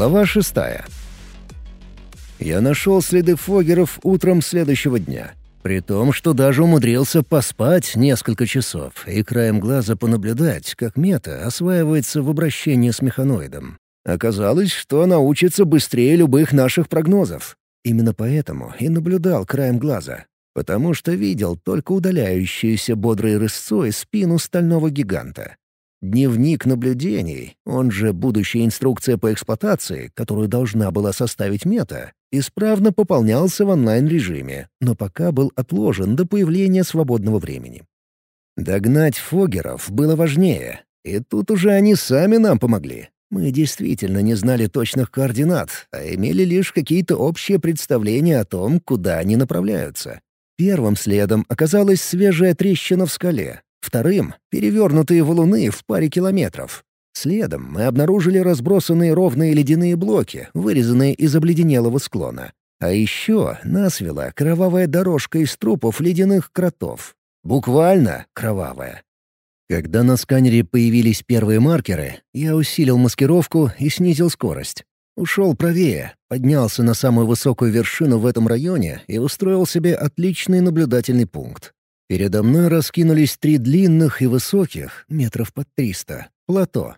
Глава шестая. Я нашел следы фогеров утром следующего дня. При том, что даже умудрился поспать несколько часов и краем глаза понаблюдать, как мета осваивается в обращении с механоидом. Оказалось, что она учится быстрее любых наших прогнозов. Именно поэтому и наблюдал краем глаза, потому что видел только удаляющуюся бодрой рысцой спину стального гиганта. Дневник наблюдений, он же будущая инструкция по эксплуатации, которую должна была составить мета, исправно пополнялся в онлайн-режиме, но пока был отложен до появления свободного времени. Догнать фогеров было важнее, и тут уже они сами нам помогли. Мы действительно не знали точных координат, а имели лишь какие-то общие представления о том, куда они направляются. Первым следом оказалась свежая трещина в скале, Вторым — перевернутые валуны в паре километров. Следом мы обнаружили разбросанные ровные ледяные блоки, вырезанные из обледенелого склона. А еще нас вела кровавая дорожка из трупов ледяных кротов. Буквально кровавая. Когда на сканере появились первые маркеры, я усилил маскировку и снизил скорость. Ушел правее, поднялся на самую высокую вершину в этом районе и устроил себе отличный наблюдательный пункт. Передо мной раскинулись три длинных и высоких, метров под триста, плато.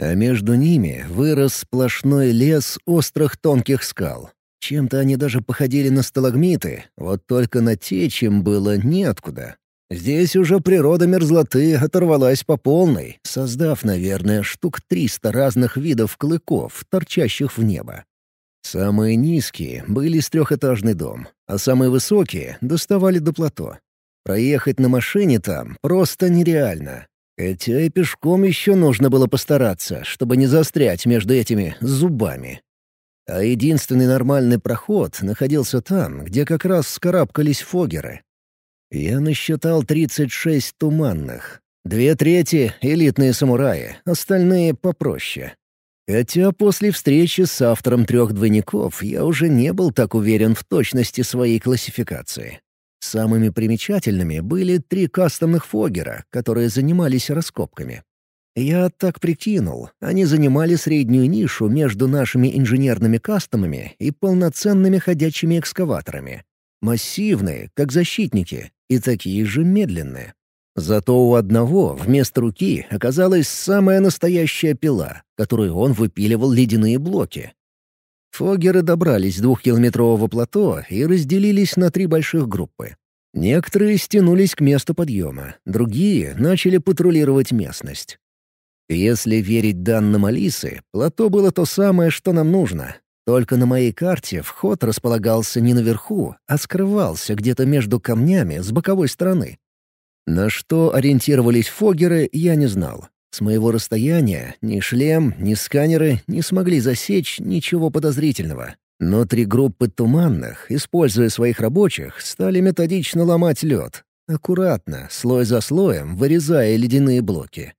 А между ними вырос сплошной лес острых тонких скал. Чем-то они даже походили на сталагмиты, вот только на те, чем было неоткуда. Здесь уже природа мерзлоты оторвалась по полной, создав, наверное, штук триста разных видов клыков, торчащих в небо. Самые низкие были с трехэтажный дом, а самые высокие доставали до плато. Проехать на машине там просто нереально. Хотя и пешком еще нужно было постараться, чтобы не застрять между этими зубами. А единственный нормальный проход находился там, где как раз скарабкались фогеры. Я насчитал 36 туманных. Две трети — элитные самураи, остальные попроще. Хотя после встречи с автором трех двойников я уже не был так уверен в точности своей классификации. Самыми примечательными были три кастомных фогера, которые занимались раскопками. Я так прикинул, они занимали среднюю нишу между нашими инженерными кастомами и полноценными ходячими экскаваторами. Массивные, как защитники, и такие же медленные. Зато у одного вместо руки оказалась самая настоящая пила, которую он выпиливал ледяные блоки. Фогеры добрались двухкилометрового плато и разделились на три больших группы. Некоторые стянулись к месту подъема, другие начали патрулировать местность. Если верить данным Алисы, плато было то самое, что нам нужно. Только на моей карте вход располагался не наверху, а скрывался где-то между камнями с боковой стороны. На что ориентировались фогеры, я не знал. С моего расстояния ни шлем, ни сканеры не смогли засечь ничего подозрительного. Но три группы туманных, используя своих рабочих, стали методично ломать лед. Аккуратно, слой за слоем, вырезая ледяные блоки.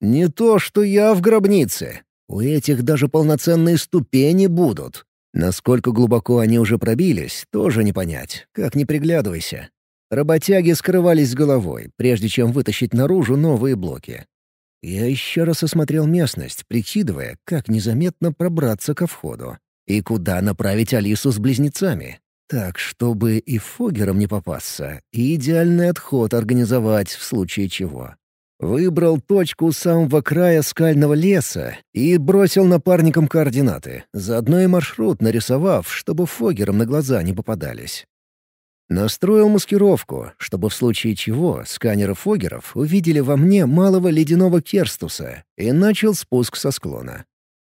Не то, что я в гробнице. У этих даже полноценные ступени будут. Насколько глубоко они уже пробились, тоже не понять, как не приглядывайся. Работяги скрывались головой, прежде чем вытащить наружу новые блоки. Я еще раз осмотрел местность, прикидывая, как незаметно пробраться ко входу. И куда направить Алису с близнецами. Так, чтобы и Фогером не попасться, и идеальный отход организовать в случае чего. Выбрал точку у самого края скального леса и бросил напарникам координаты, заодно и маршрут нарисовав, чтобы Фогерам на глаза не попадались. Настроил маскировку, чтобы в случае чего сканеры Фогеров увидели во мне малого ледяного Керстуса и начал спуск со склона.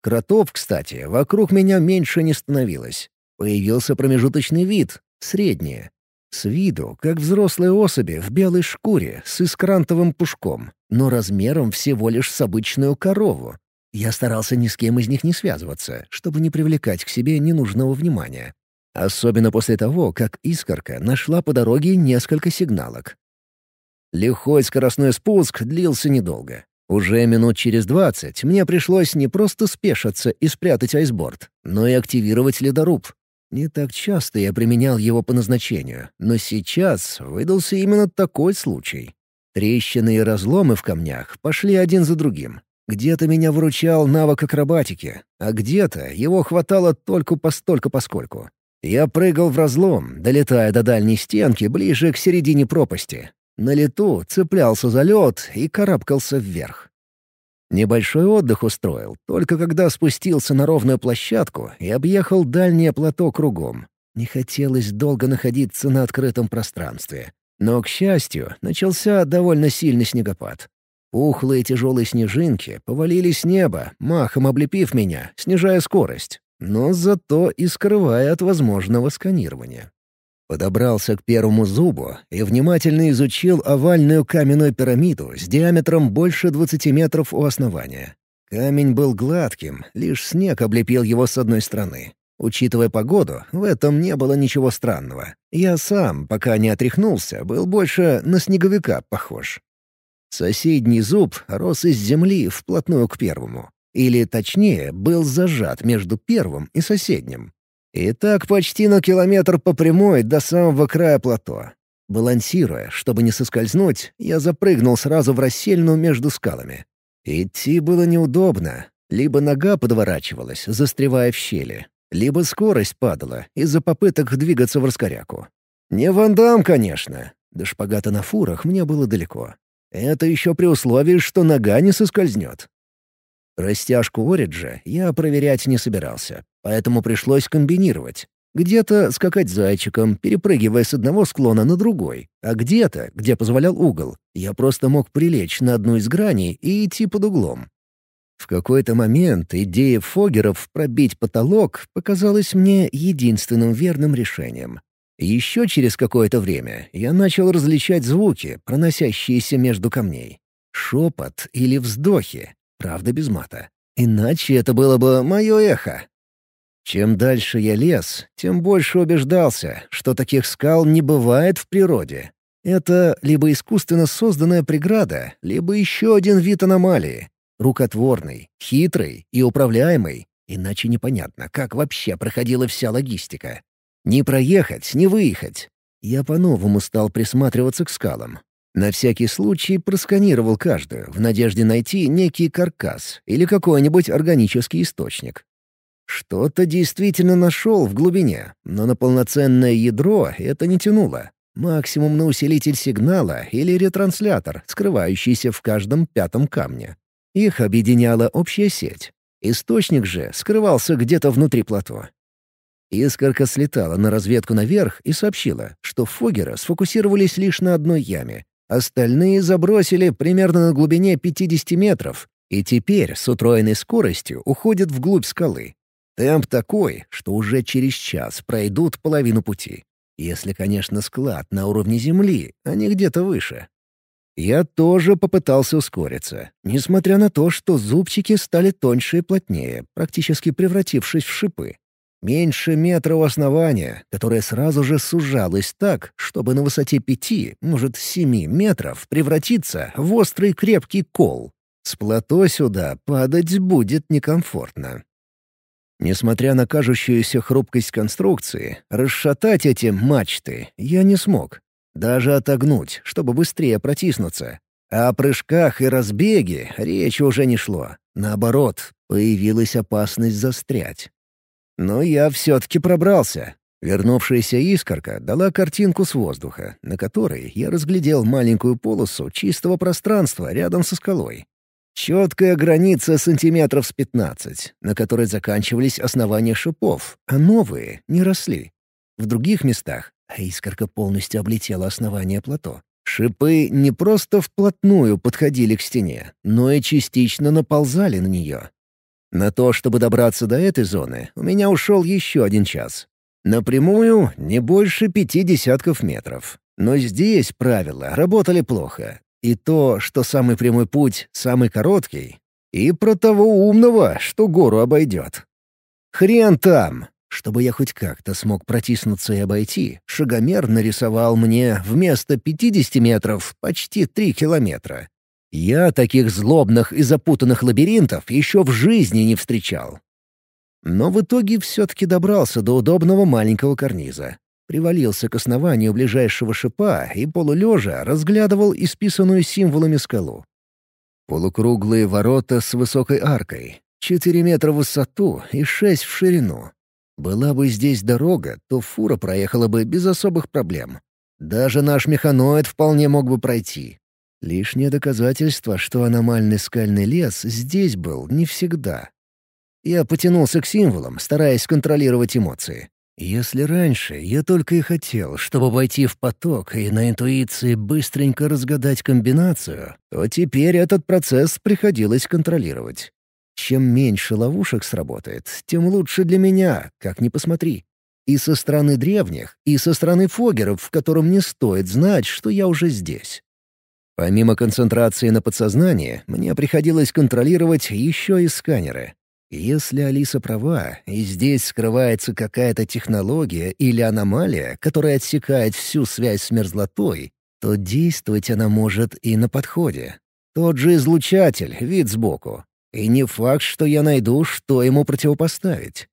Кротов, кстати, вокруг меня меньше не становилось. Появился промежуточный вид — среднее. С виду, как взрослые особи в белой шкуре с искрантовым пушком, но размером всего лишь с обычную корову. Я старался ни с кем из них не связываться, чтобы не привлекать к себе ненужного внимания. Особенно после того, как искорка нашла по дороге несколько сигналок. Лихой скоростной спуск длился недолго. Уже минут через двадцать мне пришлось не просто спешиться и спрятать айсборд, но и активировать ледоруб. Не так часто я применял его по назначению, но сейчас выдался именно такой случай. Трещины и разломы в камнях пошли один за другим. Где-то меня выручал навык акробатики, а где-то его хватало только постольку-поскольку. Я прыгал в разлом, долетая до дальней стенки ближе к середине пропасти. На лету цеплялся за лед и карабкался вверх. Небольшой отдых устроил, только когда спустился на ровную площадку и объехал дальнее плато кругом. Не хотелось долго находиться на открытом пространстве. Но, к счастью, начался довольно сильный снегопад. Пухлые тяжелые снежинки повалились с неба, махом облепив меня, снижая скорость, но зато и скрывая от возможного сканирования. Подобрался к первому зубу и внимательно изучил овальную каменную пирамиду с диаметром больше 20 метров у основания. Камень был гладким, лишь снег облепил его с одной стороны. Учитывая погоду, в этом не было ничего странного. Я сам, пока не отряхнулся, был больше на снеговика похож. Соседний зуб рос из земли вплотную к первому. Или, точнее, был зажат между первым и соседним. И так почти на километр по прямой до самого края плато. Балансируя, чтобы не соскользнуть, я запрыгнул сразу в расселину между скалами. Идти было неудобно. Либо нога подворачивалась, застревая в щели, либо скорость падала из-за попыток двигаться в раскоряку. Не вандам, конечно. До шпагата на фурах мне было далеко. Это еще при условии, что нога не соскользнет. Растяжку Ориджа я проверять не собирался, поэтому пришлось комбинировать. Где-то скакать зайчиком, перепрыгивая с одного склона на другой, а где-то, где позволял угол, я просто мог прилечь на одну из граней и идти под углом. В какой-то момент идея Фогеров пробить потолок показалась мне единственным верным решением. Еще через какое-то время я начал различать звуки, проносящиеся между камней. Шепот или вздохи, правда без мата. Иначе это было бы мое эхо. Чем дальше я лез, тем больше убеждался, что таких скал не бывает в природе. Это либо искусственно созданная преграда, либо еще один вид аномалии. Рукотворный, хитрый и управляемый. Иначе непонятно, как вообще проходила вся логистика. Не проехать, не выехать. Я по-новому стал присматриваться к скалам. На всякий случай просканировал каждую, в надежде найти некий каркас или какой-нибудь органический источник. Что-то действительно нашел в глубине, но на полноценное ядро это не тянуло. Максимум на усилитель сигнала или ретранслятор, скрывающийся в каждом пятом камне. Их объединяла общая сеть. Источник же скрывался где-то внутри плато. Искорка слетала на разведку наверх и сообщила, что Фогера сфокусировались лишь на одной яме. Остальные забросили примерно на глубине 50 метров, и теперь с утроенной скоростью уходят вглубь скалы. Темп такой, что уже через час пройдут половину пути. Если, конечно, склад на уровне земли, а не где-то выше. Я тоже попытался ускориться, несмотря на то, что зубчики стали тоньше и плотнее, практически превратившись в шипы. Меньше метра у основания, которое сразу же сужалось так, чтобы на высоте пяти, может, семи метров превратиться в острый крепкий кол. С плато сюда падать будет некомфортно. Несмотря на кажущуюся хрупкость конструкции, расшатать эти мачты я не смог. Даже отогнуть, чтобы быстрее протиснуться. А о прыжках и разбеге речи уже не шло. Наоборот, появилась опасность застрять. Но я все-таки пробрался. Вернувшаяся искорка дала картинку с воздуха, на которой я разглядел маленькую полосу чистого пространства рядом со скалой. Четкая граница сантиметров с пятнадцать, на которой заканчивались основания шипов, а новые не росли. В других местах, а искорка полностью облетела основание плато, шипы не просто вплотную подходили к стене, но и частично наползали на нее. На то, чтобы добраться до этой зоны, у меня ушел еще один час. Напрямую не больше пяти десятков метров. Но здесь правила работали плохо. И то, что самый прямой путь — самый короткий, и про того умного, что гору обойдет. Хрен там! Чтобы я хоть как-то смог протиснуться и обойти, шагомер нарисовал мне вместо 50 метров почти 3 километра. Я таких злобных и запутанных лабиринтов еще в жизни не встречал. Но в итоге все-таки добрался до удобного маленького карниза. Привалился к основанию ближайшего шипа и полулежа разглядывал исписанную символами скалу. Полукруглые ворота с высокой аркой, четыре метра в высоту и шесть в ширину. Была бы здесь дорога, то фура проехала бы без особых проблем. Даже наш механоид вполне мог бы пройти. Лишнее доказательство, что аномальный скальный лес здесь был не всегда. Я потянулся к символам, стараясь контролировать эмоции. Если раньше я только и хотел, чтобы войти в поток и на интуиции быстренько разгадать комбинацию, то теперь этот процесс приходилось контролировать. Чем меньше ловушек сработает, тем лучше для меня, как ни посмотри. И со стороны древних, и со стороны фогеров, в котором не стоит знать, что я уже здесь. Помимо концентрации на подсознании, мне приходилось контролировать еще и сканеры. Если Алиса права, и здесь скрывается какая-то технология или аномалия, которая отсекает всю связь с мерзлотой, то действовать она может и на подходе. Тот же излучатель, вид сбоку. И не факт, что я найду, что ему противопоставить.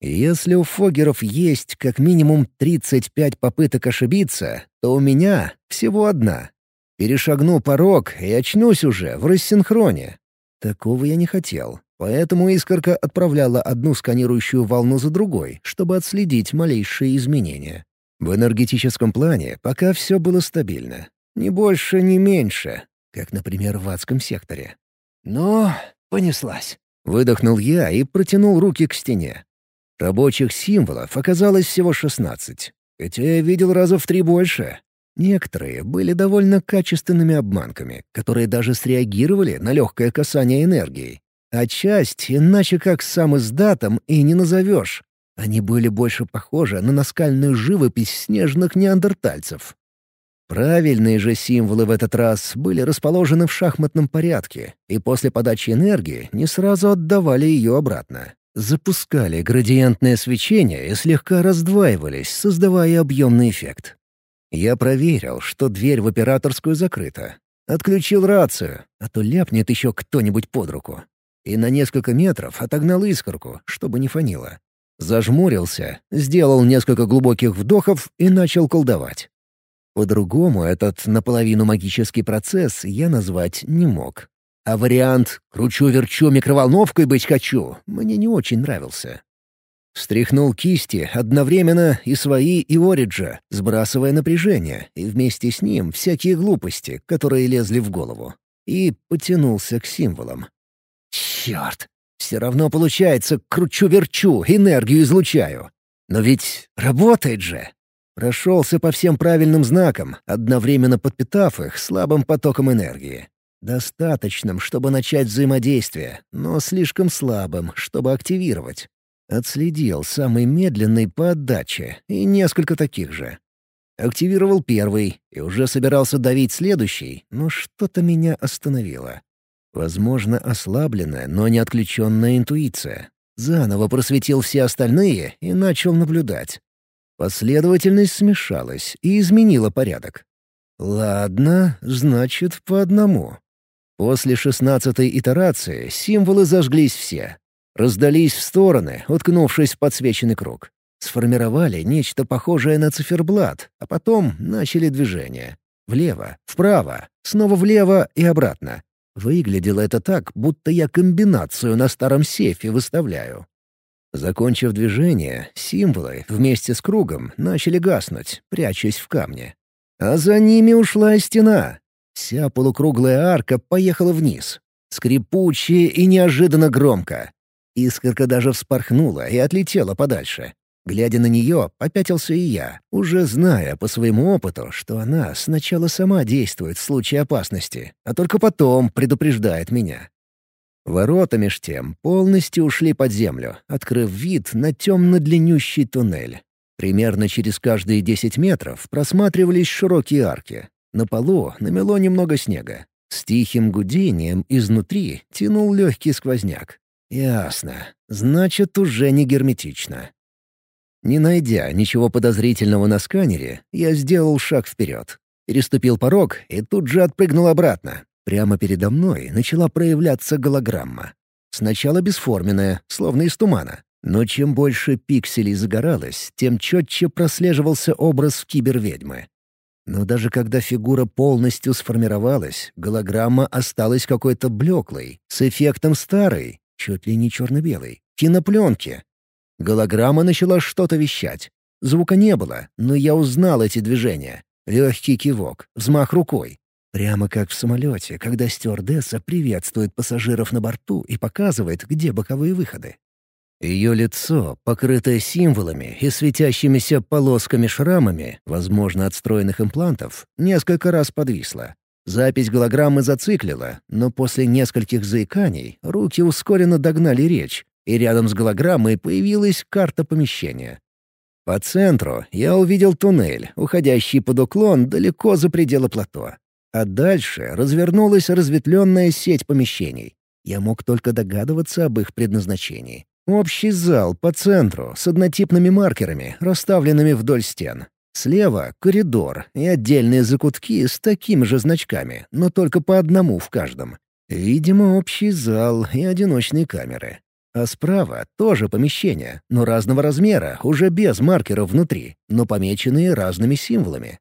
Если у Фогеров есть как минимум 35 попыток ошибиться, то у меня всего одна. Перешагну порог и очнусь уже в рассинхроне. Такого я не хотел. Поэтому искорка отправляла одну сканирующую волну за другой, чтобы отследить малейшие изменения. В энергетическом плане пока все было стабильно. Ни больше, ни меньше, как, например, в адском секторе. Но понеслась. Выдохнул я и протянул руки к стене. Рабочих символов оказалось всего шестнадцать, хотя я видел раза в три больше. Некоторые были довольно качественными обманками, которые даже среагировали на легкое касание энергии, а часть иначе как сам издатом и не назовешь. Они были больше похожи на наскальную живопись снежных неандертальцев. Правильные же символы в этот раз были расположены в шахматном порядке, и после подачи энергии не сразу отдавали ее обратно. Запускали градиентное свечение и слегка раздваивались, создавая объемный эффект. Я проверил, что дверь в операторскую закрыта. Отключил рацию, а то ляпнет еще кто-нибудь под руку и на несколько метров отогнал искорку, чтобы не фанило. Зажмурился, сделал несколько глубоких вдохов и начал колдовать. По-другому этот наполовину магический процесс я назвать не мог. А вариант «кручу-верчу микроволновкой быть хочу» мне не очень нравился. Встряхнул кисти одновременно и свои, и Ориджа, сбрасывая напряжение, и вместе с ним всякие глупости, которые лезли в голову. И потянулся к символам. Черт! Все равно получается, кручу-верчу, энергию излучаю. Но ведь работает же. Прошелся по всем правильным знакам, одновременно подпитав их слабым потоком энергии. Достаточным, чтобы начать взаимодействие, но слишком слабым, чтобы активировать. Отследил самый медленный по отдаче и несколько таких же. Активировал первый и уже собирался давить следующий, но что-то меня остановило. Возможно, ослабленная, но не отключенная интуиция. Заново просветил все остальные и начал наблюдать. Последовательность смешалась и изменила порядок. Ладно, значит, по одному. После шестнадцатой итерации символы зажглись все. Раздались в стороны, уткнувшись в подсвеченный круг. Сформировали нечто похожее на циферблат, а потом начали движение. Влево, вправо, снова влево и обратно. Выглядело это так, будто я комбинацию на старом сейфе выставляю. Закончив движение, символы вместе с кругом начали гаснуть, прячась в камне. А за ними ушла стена. Вся полукруглая арка поехала вниз. Скрипуче и неожиданно громко. Искорка даже вспорхнула и отлетела подальше. Глядя на нее, попятился и я, уже зная по своему опыту, что она сначала сама действует в случае опасности, а только потом предупреждает меня. Ворота меж тем полностью ушли под землю, открыв вид на темно-длиннющий туннель. Примерно через каждые десять метров просматривались широкие арки. На полу намело немного снега. С тихим гудением изнутри тянул легкий сквозняк. Ясно. Значит, уже не герметично. Не найдя ничего подозрительного на сканере, я сделал шаг вперед. Переступил порог и тут же отпрыгнул обратно. Прямо передо мной начала проявляться голограмма. Сначала бесформенная, словно из тумана. Но чем больше пикселей загоралось, тем четче прослеживался образ киберведьмы. Но даже когда фигура полностью сформировалась, голограмма осталась какой-то блеклой, с эффектом старой, чуть ли не черно-белой, кинопленки. Голограмма начала что-то вещать. Звука не было, но я узнал эти движения. Легкий кивок, взмах рукой. Прямо как в самолете, когда стюардесса приветствует пассажиров на борту и показывает, где боковые выходы. Ее лицо, покрытое символами и светящимися полосками-шрамами, возможно, от встроенных имплантов, несколько раз подвисло. Запись голограммы зациклила, но после нескольких заиканий руки ускоренно догнали речь, и рядом с голограммой появилась карта помещения. По центру я увидел туннель, уходящий под уклон далеко за пределы плато. А дальше развернулась разветвленная сеть помещений. Я мог только догадываться об их предназначении. Общий зал по центру с однотипными маркерами, расставленными вдоль стен. Слева — коридор и отдельные закутки с такими же значками, но только по одному в каждом. Видимо, общий зал и одиночные камеры. А справа тоже помещение, но разного размера, уже без маркеров внутри, но помеченные разными символами.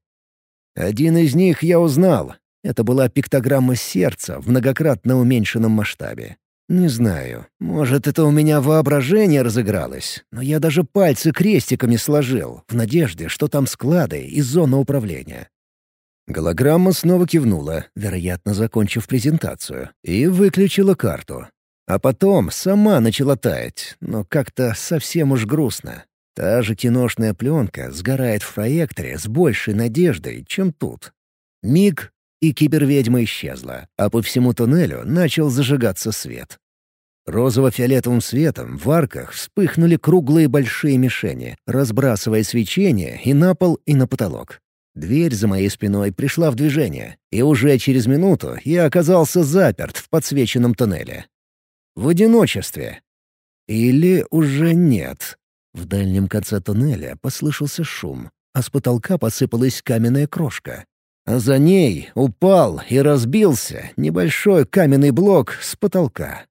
Один из них я узнал. Это была пиктограмма сердца в многократно уменьшенном масштабе. Не знаю, может, это у меня воображение разыгралось, но я даже пальцы крестиками сложил, в надежде, что там склады и зона управления. Голограмма снова кивнула, вероятно, закончив презентацию, и выключила карту. А потом сама начала таять, но как-то совсем уж грустно. Та же киношная пленка сгорает в проекторе с большей надеждой, чем тут. Миг, и киберведьма исчезла, а по всему туннелю начал зажигаться свет. Розово-фиолетовым светом в арках вспыхнули круглые большие мишени, разбрасывая свечение и на пол, и на потолок. Дверь за моей спиной пришла в движение, и уже через минуту я оказался заперт в подсвеченном туннеле. В одиночестве. Или уже нет. В дальнем конце туннеля послышался шум, а с потолка посыпалась каменная крошка а за ней упал и разбился небольшой каменный блок с потолка.